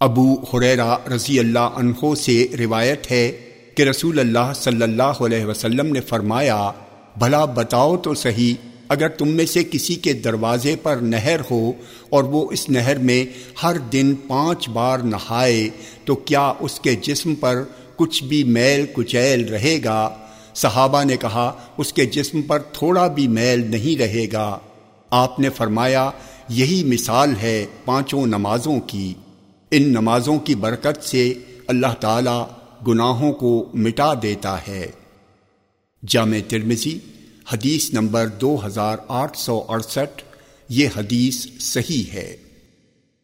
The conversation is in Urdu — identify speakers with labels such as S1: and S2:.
S1: ابو حریرا رضی اللہ عنہ سے روایت ہے کہ رسول اللہ صلی اللہ علیہ وسلم نے فرمایا، بھلا بتاؤ تو صحیح، اگر تم میں سے کسی کے دروازے پر نہر ہو اور وہ اس نہر میں ہر دن پانچ بار نہائے، تو کیا اس کے جسم پر کچھ بھی میل کچیل رہے گا؟ صحابہ نے کہا، اس کے جسم پر تھوڑا بھی میل نہیں رہے گا۔ آپ نے فرمایا، یہی مثال ہے پانچوں نمازوں کی۔ ان نمازوں کی برکت سے اللہ تعالی گناہوں کو مٹا دیتا ہے۔ جامع ترمزی حدیث نمبر دو ہزار آٹھ سو اڑسٹھ، یہ حدیث صحیح ہے۔